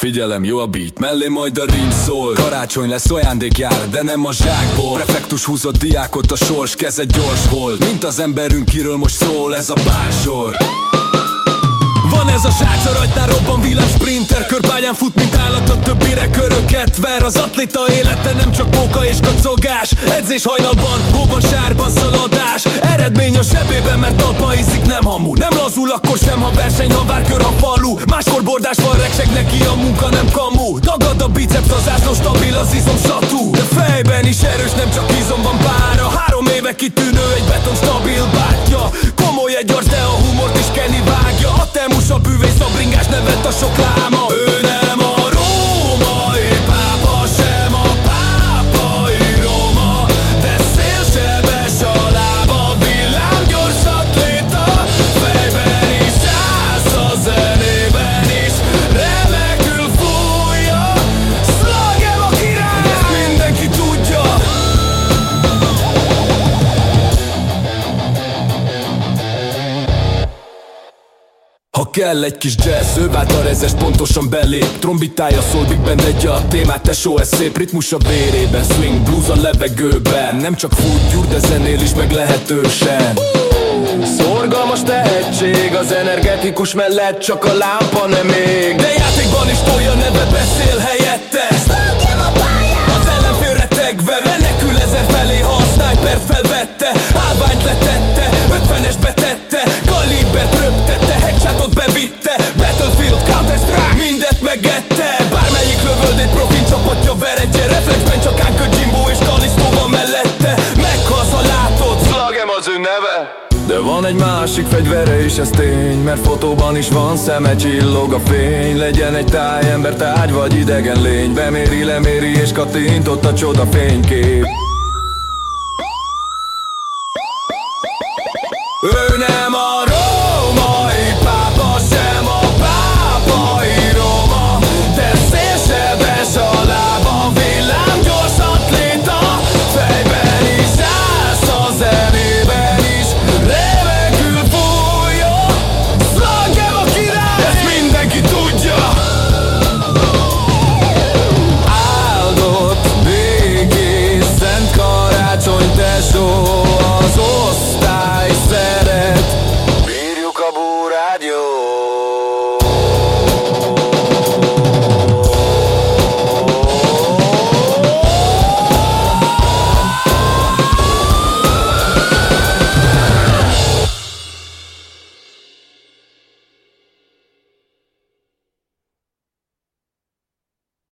figyelem, jó a beat, mellé majd a rim szól. Karácsony lesz, ajándék jár, de nem a zsákból. Prefektus húzott diákot, a sors keze gyors volt. Mint az emberünk, kiről most szól ez a bársor a srác, a rajtnál robban villám sprinter Körbágyán fut, mint állat, a többire köröket ver. Az atléta élete nem csak póka és kacogás. Edzés hajnalban, hóban, sárban szaladás. Eredmény a sebében, mert talpa iszik, nem hamu. Nem lazul, akkor sem, ha verseny, ha vár a falu. Máskor bordás van, regseg neki a munka, nem kamu. Dagad a biceps, az ászló stabil, az izom satú. De fejben is erős, nem csak izom van pára. Három éve kitűnő, Kell egy kis jazz, ő a rezes, pontosan belép. Trombitája szól, Big Band egy a témát, tesó, ez szép Ritmus a vérében, swing, blues a levegőben. Nem csak fut, gyúr, de zenél is meglehetősen. Szorgalmas tehetség, az energetikus mellett csak a lámpa nem még De játékban is tolja neve, beszél helyette de van egy másik fegyvere is, ez tény Mert fotóban is van szeme, csillog a fény. Legyen egy tájember, tárgy vagy idegen lény. Beméri, leméri és kattintott a csoda fénykép. Ő nem a